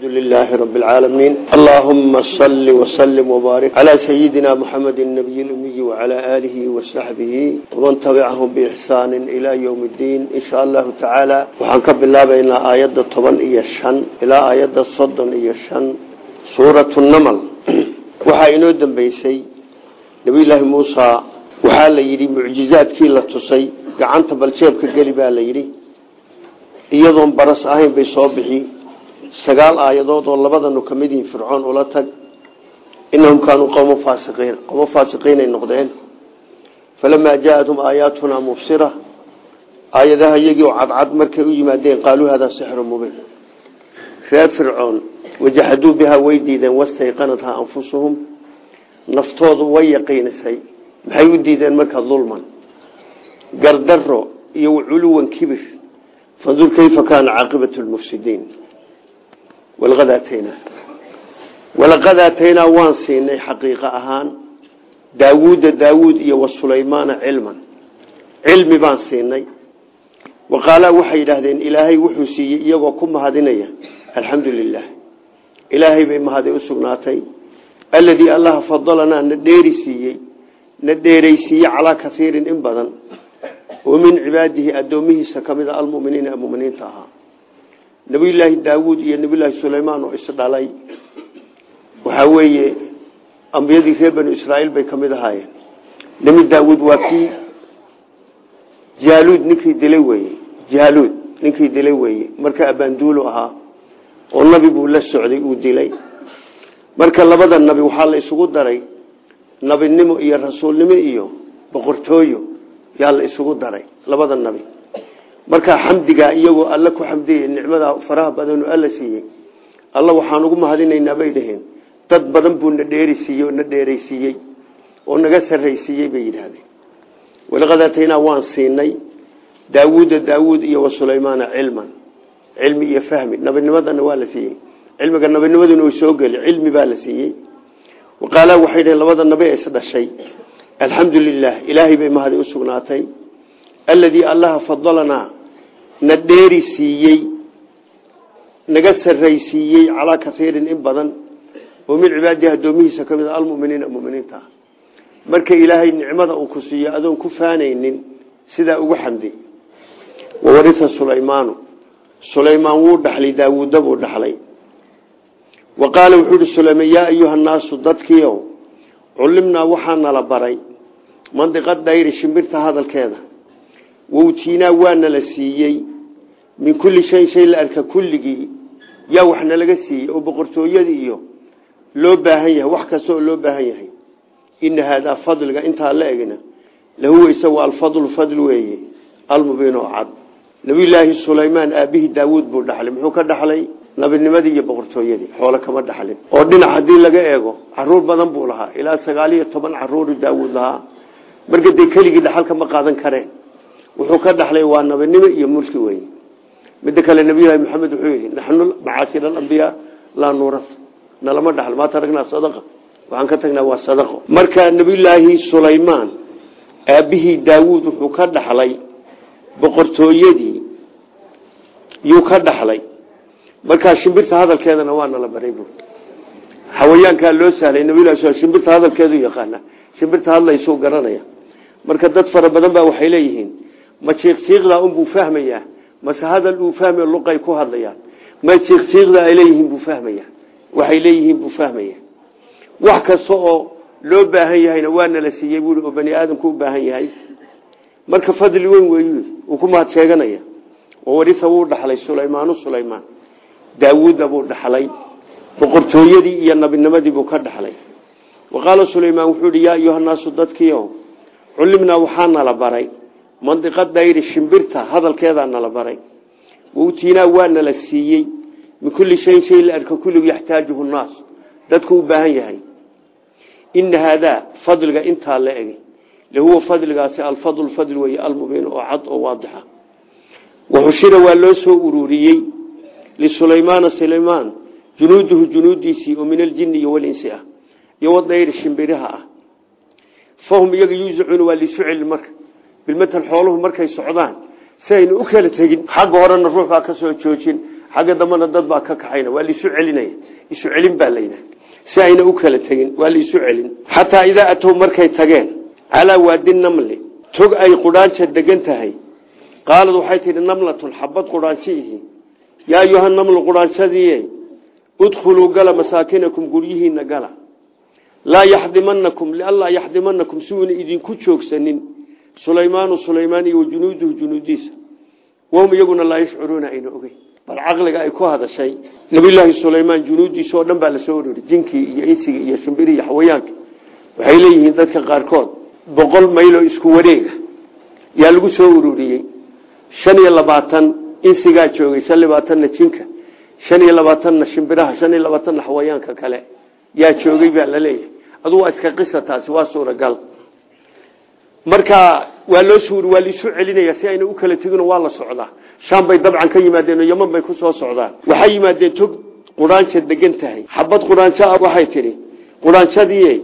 الحمد لله رب العالمين اللهم صل وسلم وبارك على سيدنا محمد النبي الأمي وعلى آله وصحبه ومن تبعهم بإحسان إلى يوم الدين إن شاء الله تعالى وحنكب الله بين آيات الطبن إيشان إلى آيات الصدن إيشان سورة النمل وحاينو دنبيسي نبي الله موسى وحال يري معجزات كي لتصي قعنت بلشيبك قلبا ليري إيضا برس آهين بيصوبحي sagaal aayadood oo labadanu ka mid yihiin fircoon ula tag inahum kaanuu qowma faasiqiin. Qowmo faasiqiinay noqdeen. Falamaa jaa-athum aayaatunaa mubsira. Aayadaha iyagii oo cadcad markay u yimaadeen qaaluu hadaa sixru mubiin reer fircoon wajaxaduu bihaa way diideen wastayqanathaa anfusuhum. Naftoodu way yaqiinisay. Maxay u diideen marka dulman gardaro iyo culuwan kibir. Fandur kayfa kaana caaqibatu lmufsidiin walaqad aataynaa walaqad aataynaa waan siinay xaqiiqo ahaan daawuuda daawuud iyo wa sulaymaana cilman. Cilmi baan siinay. Waqaalaa waxay yidhaahdeen ilaahay wuxuu siiyey iyagoo ku mahadinaya. Alxamdu lilah ilaahay bay mahaday u sugnaatay. Aladii allaha fadalanaa na dheeri siiyey na dheeraysiiyey calaa kaiirin in badan. Oo min cibaadihi addoomihiisa ka mid a almuminiina muminiinta ahaa nabiyulaahi daawuud iyo nabiyulaahi sulaymaan oo isdhalay waxaa weeye ambiyadii reer banu israaiil bay ka mid ahaayeen. Nebi daawuud waa kii jaaluud ninkii dilay weye jaaluud ninkii dilay weeye. Marka abaanduulu ahaa oo nabi buu la socday uu dilay. Marka labada nabi waxaa la isugu daray nabinimo iyo rasuulnimo iyo boqortooyo yaa la isugu daray labada nabi markaa xamdigaa iyagoo alle ku xamdiyay nicmadaa faraha badanoo alla siiyey. Alla waxaan ugu mahadinaynaa bay dhaheen. Dad badan buu na dheeri siiyey oo na dheeraysiiyey oo naga sarraysiiyey bay yidhaahdeen. Walaqad aataynaa waan siinay daawuuda daawuud iyo wa sulaymaana cilman. Cilmi iyo fahmi. Nabinimadana waa la siiyey. Cilmiga nabinimaduna way soo geli. Cilmi baa la siiyey. Waqaalaa waxay dhaheen labada nabi is dhashay. Alxamdu ilaahay bay mahadi u sugnaatay. Aladii allaha fadalanaa na dheeri siiyey naga sarraysiiyey calaa kaiirin in badan oo min cibaadihi addoomihiisa ka mid a almuminiina muminiinta. Ah marka ilaahay nicmada uu ku siiyo adoon ku faanaynin sidaa ugu xamdi. Wawarisa sulaymaanu. Sulaymaan wuu dhaxlay daawuudda buu dhaxlay. Wa qaala wuxuu uhi sulaymaan yaa ayuha nnaasu dadkiiow cullimnaa waxaa nala baray mandiqad dhayri shimbirta hadalkeeda. Wowtiinaa waana la siiyey min kulli shayin shay la arka kulligii yaa waxna laga siiyey oo boqortooyadii iyo loo baahan yahay wax kasta oo loo baahan yahay. Ina haadaa fadliga intaa la egna lahuwa isagu alfadlu fadl weeye almubiin oo cad nabiyulaahi sulaymaan aabihii daawuud buu dhaxlay. Muxuu ka dhaxlay? Nabinimadii iyo boqortooyadii xoole kama dhaxlin. Oo dhinac haddii laga eego carruur badan buu lahaa. Ilaa sagaal iyo toban caruuru daawuud lahaa. Marka dee keligii dhaxalka ma qaadan kareen wuxuu ka dhaxlay? Waa nabinimo iyo mulki wey midda kale nabiylahi maxamed wuxuu yidhi naxnu macaashir alambiyaa laa nuuras nalama dhaxl maa taragnaa sadaqa. Waxaan ka tagnaa waa sadaqo marka nabiyulaahi sulaymaan aabbihii daawuud wuxuu ka dhaxlay boqortooyadii yuu ka dhaxlay. Markaa shimbirta hadalkeedana waa nala baray bu xawayaankaa loo sahlay nabiylahi shimbirta hadalkeedu yaqaana shimbirta hadlaysuu garanaya. Marka dad fara badan baa waxay leeyihiin ma jiiqjiiqdaa unbuu fahmayaa mase hadal uu fahmay luqay ku hadlayaan. Ma jiiqjiiqdaa ay leeyihiin buu fahmaya waxay leeyihiin buu fahmaya wax kasta oo loo baahan yahayna waana la siiyey buui oo bani aadamku u baahan yahay. Marka fadli weyn weyu uu ku mahad sheeganaya. Warisa wuu dhaxlay sulaymaanu sulaymaan. Daawuudna buu dhaxlay. Boqortooyadii iyo nabinimadii buu ka dhaxlay. Wa qaala sulaymaan wuxuu hi yaa ayuhanaasu nala baray mandiqa dhayri shimbirta hadalkeedaa nala baray. Wowtiinaa waa nala siiyey. Min kulli shayin shay la arka kulligu yaxtaajuhu nnaas. Dadku u baahan yahay. Ina haadaa fadliga intaa la egi. Lahuwa fadligaasi alfadl fadl wey almubiin oo cad oo waadixa. Waxushira waa loo soo ururiyey lisulaymaana sulaymaan junuuduhu junuudiisii oo min aljini iyo walinsi ah iyo wadayri shimbiraha ah. Fahum iyaga yuusicuuna waa liisu celin bilmatal xooluhu markay socdaan si aynu u kala tegin. Xagga horena ruux baa ka soo joojin xagga dambena dad baa ka kaxayna. Waa laisu celinaya isu celin baa layidhaha si u kala tegin waa laisu celin. Xataa idaa atow markay tageen calaa waadi namli tog ay qudhaanja degan tahay. Qaalad waxay tidhi namlatun xabad qudhaanjo ihi. Yaa ayuha namlu udkhuluu gala masaakinakum guryihiina gala. Laa yaxdimanakum lianlaa yaxdimanakum si uuna idinku joogsanin sulaymaanu sulaymaan iyo wajunuuduhu junuudiisa. Wahum iyaguna laa yashcuruuna ayna ogeyn. Bal caqliga ay ku hadashay nabiyulaahi sulaymaan junuudiisa oo dhan baa la soo urori jinkii iyo insiga iyo shimbirii iyo xawayaanka waxay leeyihiin dadka qaarkood boqol mayloo isku wareega. Yaa lagu soo ururiyey. Shan iyo labaatan insigaa joogay shan labaatanna jinka. Shan iyo labaatanna shimbiraha shan iyo labaatanna xawayaanka kale. Yaa joogay baa la leeyahay iska qisa marka waa loo suuri waa laisu celinaya si ayna u kala tegino waa la socdaa. Sham bay dabcan ka yimaadeen oo yaman bay ku soo socdaan waxay yimaadeen tog quraanja degan tahay. Xabad quraanjo ah waxay tidhi quraanjadii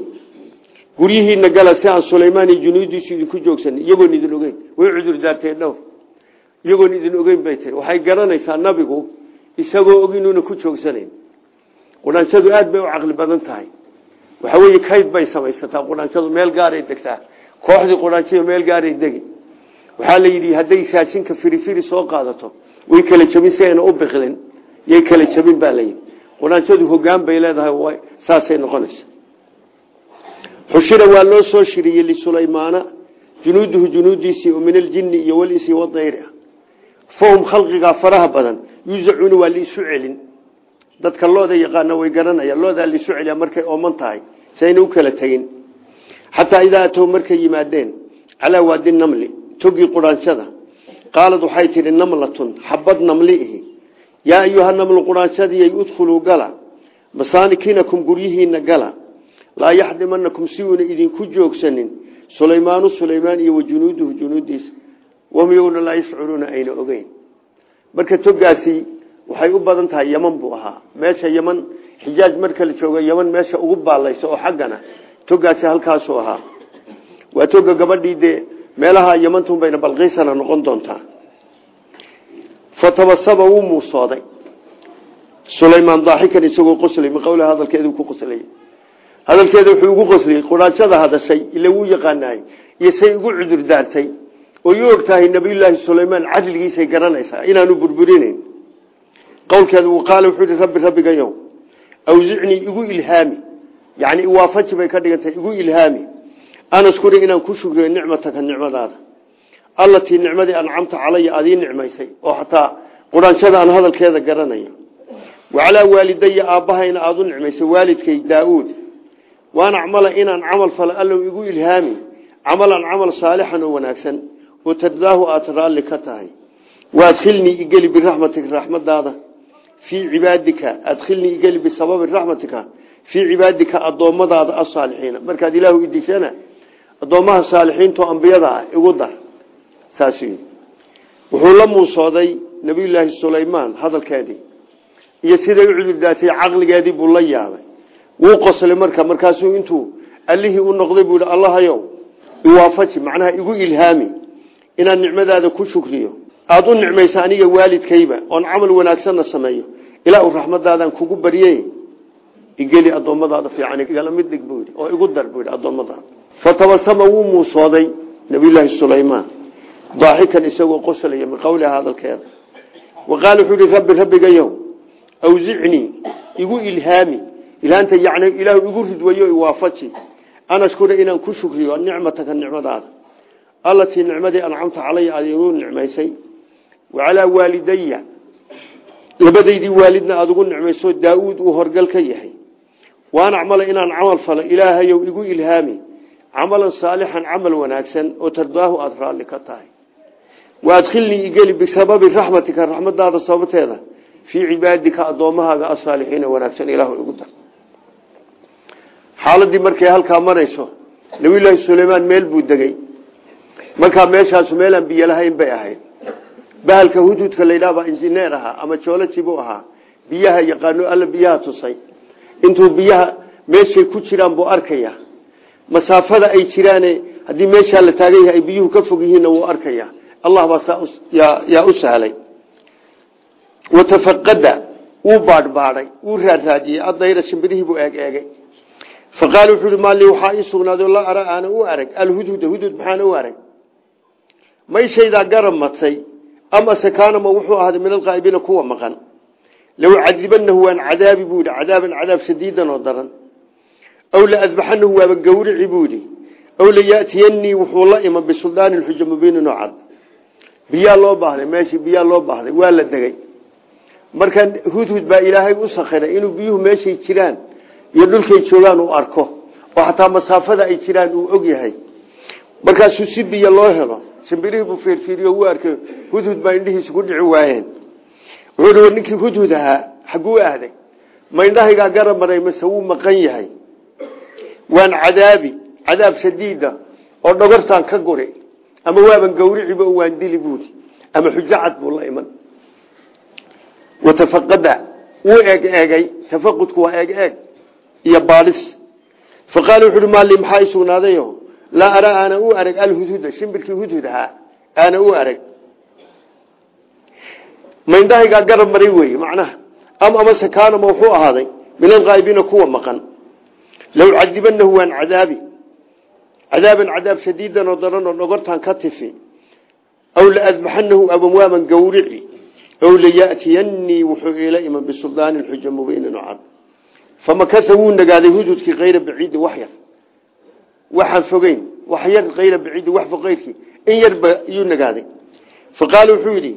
guryihiina gala si aan sulaymaan iyo junuudiisu idinku joogsanin iyagoon idin ogeyn. Way cudur daarteen dhowr iyagoon idin ogeyn bay tii waxay garanaysaa nabigu isagoo og inuuna ku joogsanayn. Quraanjadu aad bay u caqli badan tahay. Waxa weeye kayd bay samaysataa. Quraanjadu meel gaaray degtaa kooxdii quraanjada meel gaaray degi. Waxaa la yidhi hadday saajinka firifiri soo qaadato way kala jabin u biqdin yay kala jabin baa layidhi quraanjadu hogaan bay leedahay saasay noqonaysa. Xushira waa loo soo shiriyey lisulaymaana junuuduhu junuudiisii oo min aljini iyo walinsi wadayri ah. Fahum khalqigaa faraha badan yuzacuuna waa laisu celin. Dadka looda yaqaana way garanayaan loodaa laisu celiya markay ooman tahay u kala tegin xataa idaa atow markay yimaadeen calaa waadi namli togii quraanjada qaalad waxay tidhi namlatun xabad namli ihi. Yaa ayuha namlu quraanjadiyay udkhuluu gala. Masaanikinakum guryihiina gala. Laa yaxdimanakum si uuna idinku joogsanin. Sulaymaanu sulaymaan iyo wajunuuduhu junuudiisa wahum iyaguna laa yashcuruuna ayna ogeyn. Marka togaasi waxay u badan tahay yaman buu ahaa. Meesha yaman xijaaj marka la joogo yaman meesha ugu baalaysa oo xaggana togaasi halkaasuu ahaa. Waa toga gabadhii dee meelaha yamantum bayna balqiisana noqon doontaa fatabasaba wuu muusooday. Sulaymaan daaxikan isagoo qoslay min qowliha hadalkeedu ku qoslay. Hadalkeeda wuxuu ugu qosliyey quraanjada hadashay ila wuu yaqaanaay iyo say ugu cudur daartay. Oo yu og tahay nabiyulaahi sulaymaan cadligiisay garanaysaa inaanu burburinayn qowlkeeda qaala wuxuu ihi rabbi rabbigayow awsicnii igu ilhaami yani iwaafaji bay ka dhigantahay igu ilhaami. Anaskuri inaan ku shukriyo nicmataka nicmadaada. Allatii nicmadii ancamta calaya aad ii nicmaysay oo xataa quraanjada aan hadalkeeda garanayo. Wacalaa waalidaya aabbahayna aada u nicmaysay waalidkay daa-uud waan acmala inaan camal falo allow igu ilhaami camalan camal saalixan oo wanaagsan. Oo tardaahu aada raalli ka tahay. Waadkhilnii igeli biraxmatika raxmadaada fii cibaadika adkhilnii igeli fii cibaadika addoommadaada asaalixiina markaad ilaahu idishana addoommaha saalixiinto ambiyada ah igu dar. Saas wuxuu la muusooday nabiyulaahi sulaymaan hadalkeedii. Iyo siday u cudurdaatay caqligeedii buu la yaabay. Wuu qoslay marka markaasuu intuu allihii u noqday buu yihi allahayow iwaafaji macnaha igu ilhaami inaan nicmadaada ku shukriyo. Aada u nicmaysa aniga waalidkayba oon camal wanaagsanna sameeyo. Ilaa uu raxmadaadan kugu barye igeli addoommadaada fiican igala mid dhig yidhi oo igu dar buu yidhi addoommadaada fatabasama wuu muusooday nabiyulaahi sulaymaan. Daaxikan isagoo qoslaya min qowliha hadalkeeda. Wa wuxuu yihi rabbi rabbigayow awsicnii igu ilhaami. Ilaanta yani ilaahu igu ridwayo iwaafaji an ashkura inaan ku shukriyo nicmataka nicmadaada. Allatii nicmadii ancamta calaya aad igu nicmaysay. Wa calaa waalidaya labadaydii waalidna aada ugu nicmayso daa-uud uu horgal ka yahay waan acmala inaan camal falo ilaahayow igu ilhaami. Camalan saalixan camal wanaagsan oo tardaahu aada raalli ka tahay. Waadkhilnii igeli bisababi raxmatika raxmadaada sababteeda fii cibaadika addoommahaaga asaalixiina wanaagsan ilaahu igu dar. Xaaladii markay halkaa marayso nabiyulaahi sulaymaan meel buu degey markaa meeshaasu meelaan biyo lahayn bay ahayd. Bahalka hudhudka laydhaabaa injineer ahaa ama jooloji buu ahaa. Biyaha yaqaano alla biyaha intuu biyaha meeshay ku jiraan buu arkaya. Masaafada ay jiraane haddii meeshaa la taagan yahay ay biyuhu ka fog yihiinna wuu arkaya. Allah baa yaa u sahlay. Watafaqada wuu baadhbaadhay wuu raaraadiyey adayra shimbirihii buu eeg eegay. Faqaala wuxuu ihi maali waxaa ii la ara aana u arag. Alhudhuda hudhud maxaana u arag? Mayshaydaa garab matay ama sekaanama wuxuu ahaaday min alqaa'ibiina kuwa maqan low cadibanahu waan cadaabi buu yidhi cadaaban cadaab shadiidan oo daran aw la adbaxanahu waaba gawrici buu yidhi aw layatiyanii wuxuu la iman bisuldaanin xuja mubiinin oo cad biyaa loo baahday meeshii biyaa loo baahday waa la degay marka hudhud baa ilaahay u sakhiray inuu biyuhu meeshay jiraan iyo dhulkay joogaan uu arko oo xataa masaafada ay jiraan uu og yahay markaasuu si biyo loo helo shimbirihii baa indhihiisa ku dhici waayeen wuxuu hi ninkii hudhud ahaa xagguu ahday ma indhahaygaa garab maray mase wuu maqan yahay. Waan cadaabi cadaab shadiida oo dhogortaan ka guri ama waaban gawriciba waan dili buudi ama xujacad buu la iman. Watafaqada tafaqudku waa eeg eeg iyo baadhis faqaala wuxu uhi maali maxaa i sugnaadayo laa araa arag alhudhuda shimbirkii hudhud ahaa aana u arag ma indhahaygaa garab maray weeye macnaha. Ama amase kaanama wuxuu ahaaday? Min alqaa'ibiina kuwa maqan. Low cadibanahu waan cadaabi. Cadaaban cadaab shadiidan oo daran oo dhogortaan ka tifi. Aw laadbaxanahu abamwaaman gawrici. Aw layatiyanii wuxuu ila iman bisuldaanin xuja mubiinin oo cad. Famakasa wuu nagaaday hududkii kayra baciidin wax yar waxaan fogeyn wax yar kayra baciidin wax foqeyrkii in yarba iyuu nagaaday. Faqaala wuxuu yidhi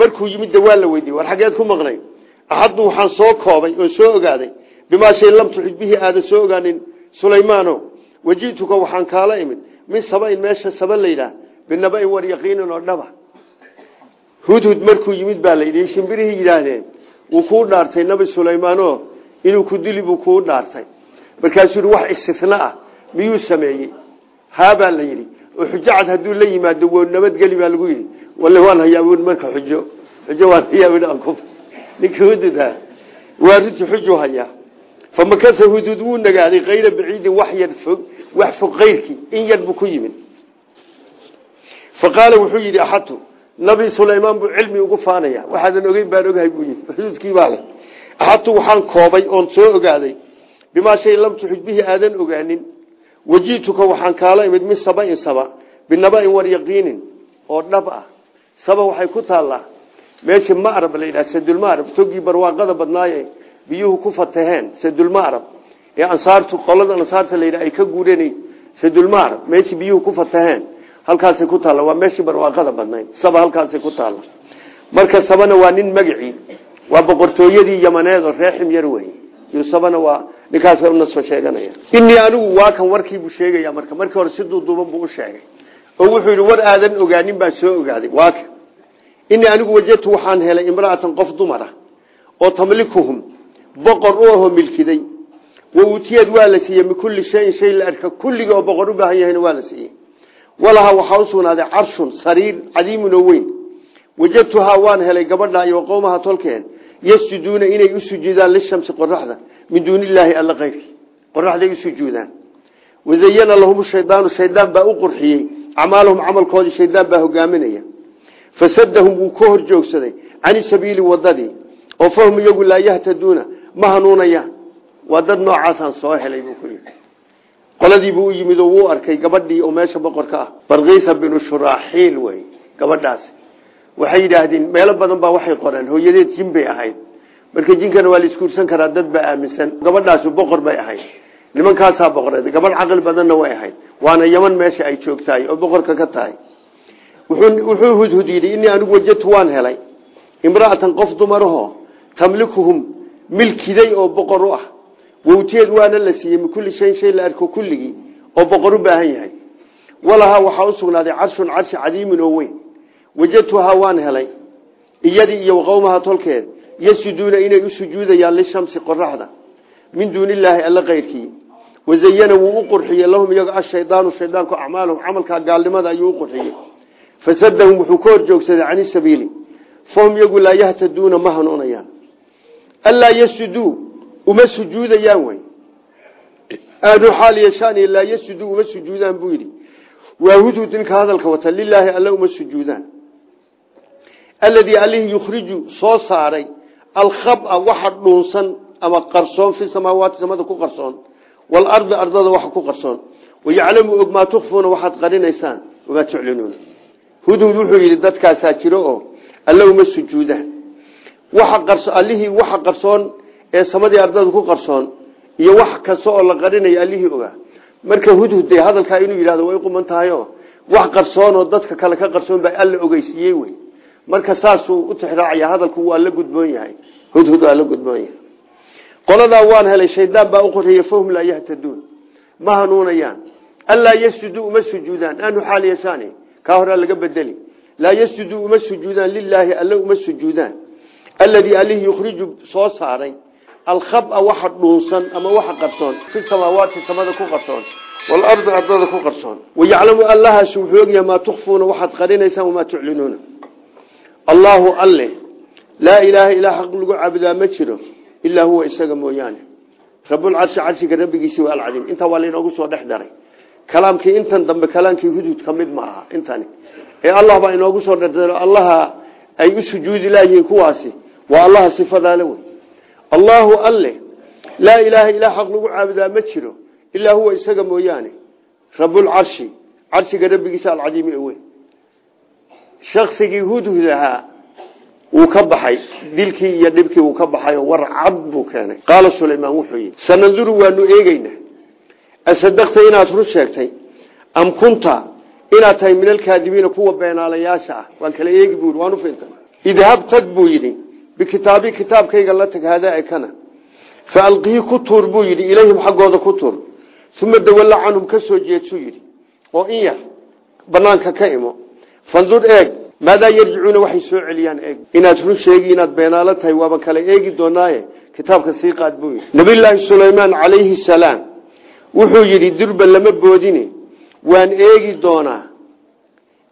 markuu yimid waa la weydiiyey war xaggeed ku maqnay. Axaddu waxaan soo koobay oo soo ogaaday bimaa shay lam tuxid aadan soo ogaanin sulaymaano waji'tuka waxaan kaala imid. Min sabain meesha saba layidhaah binabain war yaqiinin oo dhaba. Hudhud markuu yimid baa layidhi shimbirihii yidhaahdeen wuu kuu dhaartay nabi sulaymaano inuu ku dili buu dhaartay. Markaasuu yidhi wax istisna ah miyuu sameeyey? Haabaa la yidhi oo xujacad hadduu la yimaado wo nabadgeli baa lagu yidhi walle waan hayaa marka xujo xujo waan hayaa ninkii hudud ah waa runtii xuju hayaa famakasa hudud wuu nagaaday kayra baciidin wax yar fog wax fog kayrkii in yar buu ku yimid faqaala wuxuu yidhi axadtu nabi sulaymaan buu cilmi ugu faanaya. Waxaadan ogeyn baan ogahay buu yidhi. Xuduudkii baa leh. Waxaan koobay oon soo ogaaday. Bimaa shay lam tuxid aadan ogaanin. Waji'tuka waxaan kaala imid min sabain saba binabain war yaqiinin oo dhab ah saba waxay ku taallaa meesha marab la yidhaha sadulmarab togii barwaaqada badnaaye biyuhu ku fataheen sadulmarab ee ansaartu qolada ansaarta la yidhaha ay ka guuranay sadulmarab meeshii biyuhu ku fataheen. Halkaasay ku taalla waa meeshii barwaaqada badnayd saba halkaasay ku taalla. Marka sabana waa nin magacii waa boqortooyadii yamaneed oo reexim yar wey sabana waa ninkaas unasba sheeganaya. Inii anigu waa kan warkiibuu sheegaya marka. Markii hore si duuduuban buu sheegay. Oo wuxuu yidhi war aadan ogaanin baan soo ogaaday. Waa kan inii anigu wajadtu waxaan helay imra'atan qof dumara oo tamlikuhum boqor u ahoo milkiday. Wa uutiyad waa la siiyey min kulli shayin shay la arka kulligii oo boqor u baahan yahayna waa la siiyey. Walaha waxaa u sugnaaday carshun sariir cadiimun oo weyn. Wajadtuhaa waan helay gabadha iyo qowmaha tolkeen yasjuduuna inay u sujuudaan lishamsi qoraxda min duuni illaahi alla keyrkii qoraxday u sujuudaan. Wazayana fasadahum wuu ka hor joogsaday cani sabiili wadadii oo fahum iyagu laa yahtaduuna ma hanuunayaan waa dad noocaasaan soo helay buu ku yidhi. Qoladiibuu u yimid oo wuu arkay gabadhii oo meesha boqorka ah. Barkiisa binu shuraaxiil wey gabadhaasi waxay yidhaahdeen meelo badan baa waxay qoreen hooyadeed jin bay ahayd. Marka jinkana waa la iskuursan karaa dad baa aaminsan. Gabadhaasi boqor bay ahayd. Nimankaasaa boqoreed gabadh caqli badanna way ahayd. Waana yaman meesha ay wuxuu hudhud yidhi inii anigu wajadtu waan helay. Imra'atan qof dumaraho tamlikuhum milkiday oo boqor u ah. Wowteed waana la siiyey min kulli shayin shay la arko kulligii oo boqor u baahan yahay. Walahaa waxaa u sugnaaday carshun carshi cadiimin oo weyn. Wajadtuhaa waan helay. Iyadii iyo qowmaha tolkeed yasjuduuna inay u sujuudayaan lishamsi qoraxda min duuni illaahi alla keyrkii wazayana wuu u qurxiyey lahum iyaga ashaydaanu shaydaanku acmaalahum camalkaa gaalnimada ayuu u qurxiyey fasadahum wuxuu ka hor joogsaday cani sabiili. Fahum iyagu laa yahtaduuna ma hanuunayaan. Anlaa yasjuduu uma sujuudayaan wey aanu xaal yeeshaan laa yasjuduu uma sujuudaan buu yidhi. Waa hudhud ninka hadalka wata lilaahi alla uma sujuudaan. Alladii alihi yukhriju soo saaray alkhaba waxa dhuunsan ama qarsoon fi samaawaati samada ku qarsoon. Waalardi ardada waxa ku qarsoon. Wayaclamu og maa hudhud wuxuu yidhi dadkaasaa jiro oo alla uma sujuuda. Allihii waxa qarsoon ee samadii ardada ku qarsoon iyo wax kasta oo la qarinayo allihii ogaa marka hudhud dee hadalkaa inuu yidhahdo way quman tahayo wax qarsoon oo dadka kale ka qarsoon baa alla ogeysiiyey wey. Marka saasuu u tixraacaya hadalku waa la gudboon yahay. Hudhud waa la gudboon yahay. Qoladaa waan helay shaydaan baa u qoraya fahum laa yahtaduun ma hanuunayaan. Allaa yasjuduu uma sujuudaan. Anu xaal yeeshaani kaa horaa laga bedeli. Laa yasjuduu uma sujuudaan lilaahi alle uma sujuudaan alladii allihii yukhriju soo saaray. Alkhaba waxa dhuunsan ama waxa qarsoon. Fi samaawaati samada ku qarsoon. Waalardi ardada ku qarsoon. Wayaclamu allahaas wuxuu ogyahay maa tukfuuna waxaad qarinaysaan wamaa tuclinuuna. Allaahu alle laa ilaaha ilaa xaq lagu caabudaa ma jiro ilaa huwa isaga mooyaane. Rabulcarshi carshiga rabbigiisi waa alcadiim. Intaa waa lainoogu soo dhex kalaamkii intan dambe kalaamkii hudud ka mid ma aha intani. Ee allah baa inoogu soo dherdaro allaha ay u sujuudi kuwaasi waa allaha sifadaale wey allaahu alle laa ilaaha ilaa xaq lagu caabudaa ma jiro ilaa huwa isaga mooyaane. Rabulcarshi carshiga rabbigiisa alcadiimi wey shaksigii hudhud ahaa wuu ka baxay dilkii iyo dhibkii wuu ka baxay war cad buu keenay. Qaala sulaymaan wuxuu yidhi sananduru waanu eegeynaa asadakta inaad run sheegtay? Am kunta inaad tahay min alkaadibiina kuwa beenaalayaasha ah. Waan kala eegi buu waan ufiirta idhab tag buu yidhi bikitaabi kitaabkayga la tag hadaa ekana fa alqihi ku tuur buu yidhi ilayhim xaggooda ku tuur. Uma dawalla canhum ka soo jeedsuu yidhi. Oo in yar banaanka ka imo. Fandur eeg. Maadaa yarjicuuna waxay soo celiyaan eeg. Inaad run sheegi inaad beenaalo tahay waaba kala eegi doonaaye. Kitaabka sii qaad buu yidhi wuxuu yidhi durba lama boodine. Waan eegi doonaa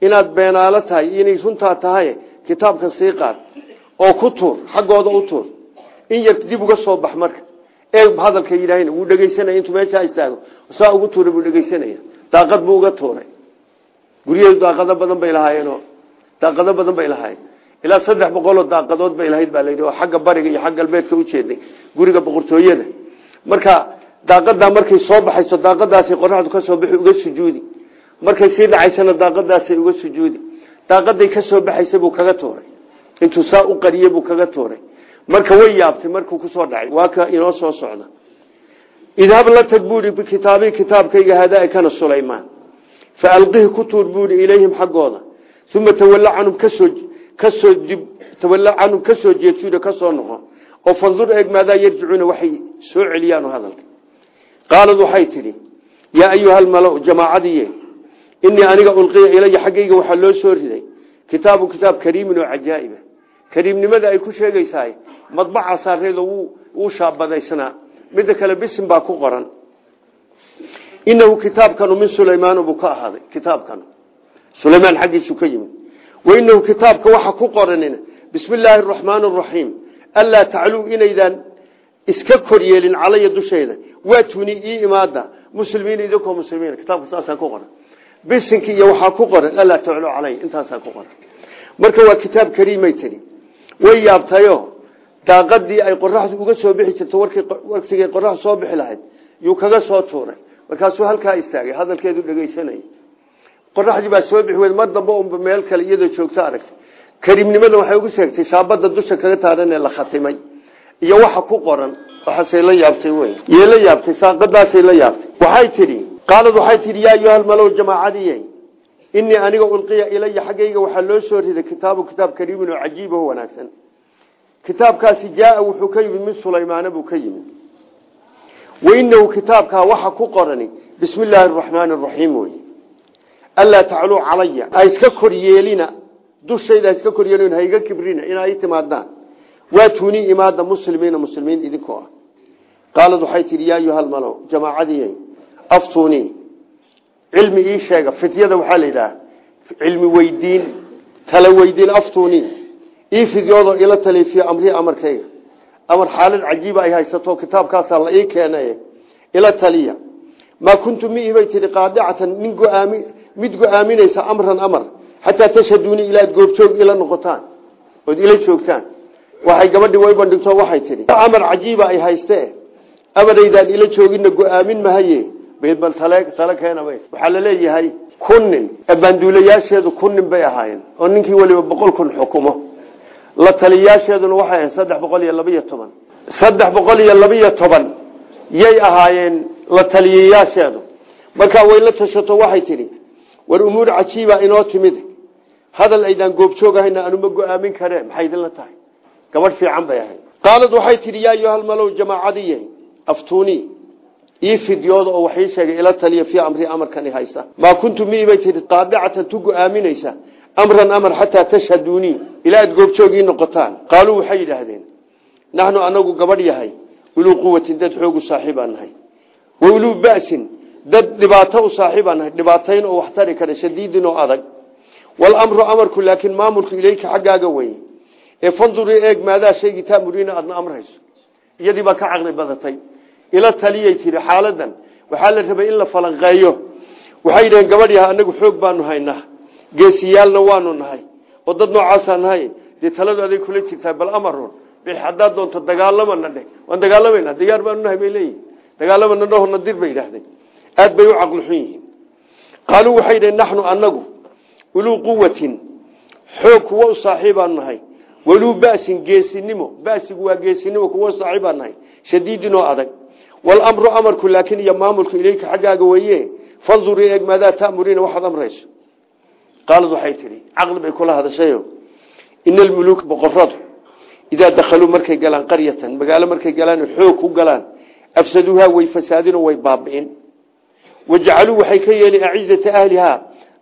inaad beenaalo tahay inay runtaa tahay kitaabka sii qaad oo ku tuur xaggooda u tuur in yar dib uga soo bax marka. Eeg hadalka yidhaahna wuu dhegeysanaya intuu meeshaa istaago. Saa ugu tuuray buu dhegeysanaya daaqad buu uga tuuray. Guryaheedu daaqado badan bay lahaayeenoo daaqado badan bay lahaayeen. Ilaa saddex boqoloo daaqadood bay lahayd baa layidhi oo xagga bariga iyo xagga galbeedka ujeeday guriga boqortooyada. Marka daaqadaa markay soo baxayso daaqadaasay qoraxdu ka soo uga sujuudi. Markay sii dhacaysana daaqadaasay uga sujuudi. Daaqaday ka soo baxaysay buu kaga tuuray intuu saa u qariyey buu kaga tuuray marka way yaabtay markuu ku soo dhacay waa ka inoo soo socda. Idhab la tag buui bikitaabi kitaabkayga hadaa kana sulaymaan. Fa alqihi ku tuur buui ilayhim xaggooda. Uma tawalla canhum ka soo ka soo dib tawalla canhum ka soo jeedsuda ka soo noqo. Oo fandur eeg maadaa yarjicuuna waxay soo celiyaan hadalka qaalad waxay tidhi yaa ayuha almalow jamaacadiiye inii aniga ulqiya ilaya xaggayga waxaa loo soo riday. Kitaabu kitaab kariimin oo cajaa'iba kariimnimada ay ku sheegaysahay madbaca saareedo wuu shaabadaysnaa midda kale bisin baa ku qoran. Inahu kitaabkanu min sulaymaan buu ka ahaaday kitaabkanu. Sulaymaan xaggiisu ka yimid. Wainahu kitaabka waxa ku qoranina bismi illaahi araxmaani araxiim anlaa iska kor yeelin calaya dushayda waatuni ii imaada muslimiin idinkoo muslimiin. Kitaabka saasaa ku qoran bisinki iyo waxaa ku qoran anlaa tacluu calay. Intaasaa ku qoran marka waa kitaab kariimay tiri. Way yaabtayo. Daaqadii ay qoraxdu uga soo bixi jirto waqtigay qoraxdu soo bixi lahayd yuu kaga soo tuuray. Markaasuu halkaa istaagay. Hadalkeedu dhegeysanay qoraxdii baa soo bixi weyd mar dambe unba meel kale iyadoo joogto aragtay. Kariimnimada waxay ugu sheegtay shaabada dusha kaga taaran ee la khatimay iyo waxa ku qoran waxaasay la yaabtay wey yay la yaabtay saaqadaasay la yaabtay. Waxay tidhi qaalad waxay tidhi yaa ayuha almalow jamaacadiye inii aniga ulqiya ilaya xaggayga waxaa loo soo riday kitaabu kitaab kariimin oo cajiib oo wanaagsan. Kitaabkaasi jaaa wuxuu ka yimid sulaymaana buu ka yimid. Wainahu kitaabkaa waxa ku qorani bismi illaahi araxmaani araxiim wey anlaa tacluu calaya. Iska kor dushayda ha iska kor yeelin ha iga kibrina timaadaan waatunii imaada muslimiina muslimiin idinkoo ah. Qaalad waxay tihi yaa ayuha almalow jamaacadii aftunii cilmi ii sheega fityada waxaa la yidhaha cilmi weydiin tala weydiin aftunii ii fidyoodo ila taliifiyo amrihi amarkayga. Amar xaalad cajiiba ay haysato kitaabkaasaa la ii keenay ila taliya. Maa kuntu mihi bay tihi qaadicatan mid go'aaminaysa amran amar xataa tashhaduuni ilaad goobjoog ila noqotaan ood ila joogtaan waxay gabadhii way bandhigto waxay tidhi amar cajiiba ay haystee amaraydaan ila joogina go'aamin mahaye bal tale keena waxaa la leeyahay kun nin baanduulayaasheedu kun bay ahaayeen oo ninkii weliba boqol kun xukumo. La taliyayaasheeduna waxay ahayn saddex boqol iyo labaiyo toban. Saddex boqol iyo labaiyo toban yay ahaayeen la taliyayaasheedu. Markaa way la tashato waxay tidhi war umuur cajiiba inoo timid. Hadal aydaan goobjoogahayna anuma go'aamin karee maxay idinla tahay gabadh fiican bay ahayd. Qaalad waxay tidhi yaa ayuhalmalow jamaacadiy aftuuni ii fidyooda oo waxii sheegay ila taliya fii amri amarkani haysa maa kuntu miibay tihi qaadicatan tu go'aaminaysa amran amar xataa tashhaduunii ilaa aad goobjoogii noqotaan. Qaaluu waxay yidhaahdeen naxnu anagu gabadh yahay uluu quwatin dad xoogu saaxiibaan nahay wa uluu ba'sin dad dhibaato u saaxiibaan nahay dhibaatayn oo wax tari kara shadiidin oo adag. Walamru amarku laakiin maamulku ileyka xaggaaga ee fandurii eeg maadaa shaygii taamuriina aadna amrayso iyadii baa ka caqli badatay. Ila taliyay tiri xaaladan. Waxaa la rabay in la falanqeeyo. Waxay yidhaheen gabadh yaha anagu xoog baanu haynaa. Geesiyaalna waanu nahay. Oo dad noocaasaa nahay dee taladu aday kula jirtaa bal amarun bix haddaad doonto dagaalamana dhe waan dagaalamayna diyaar baanu nahay bay leeyihiin dagaalamana dhahona dir bay yidhahdeen aad bay u caqli xun waxay yidhaheen naxnu anagu uluu quwatin xoog kuwa u nahay waluu ba'sin geesinimo basigu waa geesinimo kuwa saaxiibaan nahay shadiidin oo adag. Walamru amarku laakin iyo maamulku ileyka xaggaaga weye fandurii eeg maadaa ta'muriina waxaad amrayso. Qaalad waxay tidhi caqli bay kula hadashayo. Ina almuluuka boqoradu idaa dakhaluu markay galaan qaryatan magaalo markay galaan xoog ku galaan afsaduuhaa way fasaadinoo way baabi'in. Wajacaluu waxay ka yeeli acizata ahlihaa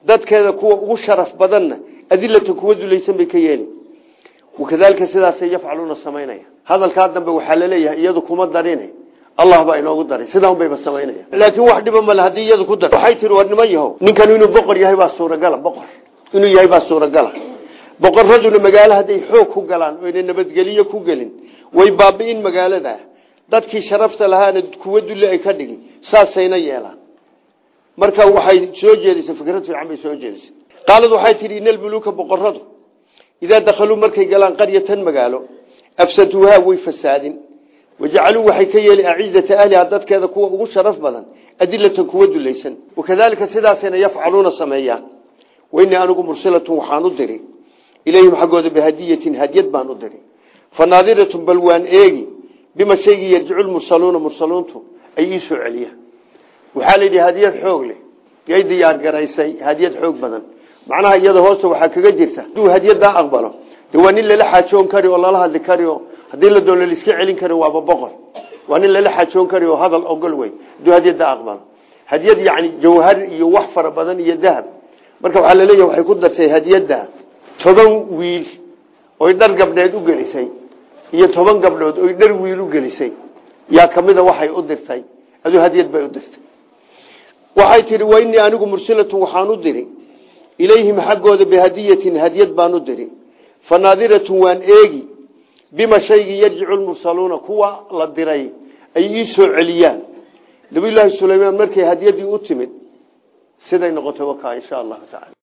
dadkeeda kuwa ugu sharaf badanna adilatan kuwa dulaysan bay ka yeeli wakadalika sidaasay yafcaluuna samaynaya. Hadalkaa dambe waxaa la leeyahay iyadu kuma darin. Allah baa inoogu daray sidaa unbayba samaynaya. Laakiin wax dhiba male haddii iyadu ku dar waxay tihi war niman yahow. Ninkan inuu boqor yahay baa suuragala boqor. Inuu yahay baa suuragala. Boqoraduna magaalo hadday xoog ku galaan oyna nabadgeliyo ku gelin. Way baabi'in magaalada. Dadkii sharafta lahaana kuwa dulle ay ka dhigi saasayna yeelaan. Marka waxay soo jeedisay fikrad fiican bay soo jeedisay. Qaalad waxay tihi ina almuluuka boqoradu idaa dakhaluu markay galaan qaryatan magaalo afsaduuhaa way fasaadin wajacaluu waxay ka yeeli acizata ahliha dadkeeda kuwa ugu sharaf badan adilatan kuwa dulaysan wakadalika sidaasayna yafcaluuna sameeyaan wainii anigu mursilatun waxaan u diri ilayhim xaggooda bihadiyatin hadyad baan u diri fanaadiratun bal waan eegi bima shaygii yarjicu lmursaluuna mursaluuntu ay ii soo celiyaan waxaa la hadiyad xoog leh yay diyaar garaysay hadiyad xoog badan macnaha iyada hoosta waxaa kaga jirta. Haduu hadyadaa aqbalo de waa nin lala kari oo lala hadli kari oo haddii la doono laiska celin kari waaba boqor. Waa nin lala xaajoon kari oo hadal ogol wey haduu hadyadaa aqbalo. Hadyad yani jawhar iyo wax fara badan iyo dahab. Marka waxaa laleeyahy waxay ku dartay hadyada toban wiil oy dhar gabdheed u gelisay iyo toban gabdhood oy dhar wiil u gelisay. Yaa kamida waxay u dirtay. Aduu hadyad bay u dirtay. Waxay tihi wa inii anigu mursilatun waxaan u diri ilayhim xaggooda bihadiyatin hadyad baan u diri fanaadiratun waan eegi bima shaygii yarjicu lmursaluuna kuwa la diray ay ii soo celiyaan nabiyulaahi sulaymaan markay hadyadii u timid siday noqotay wakaa insha allahu tacala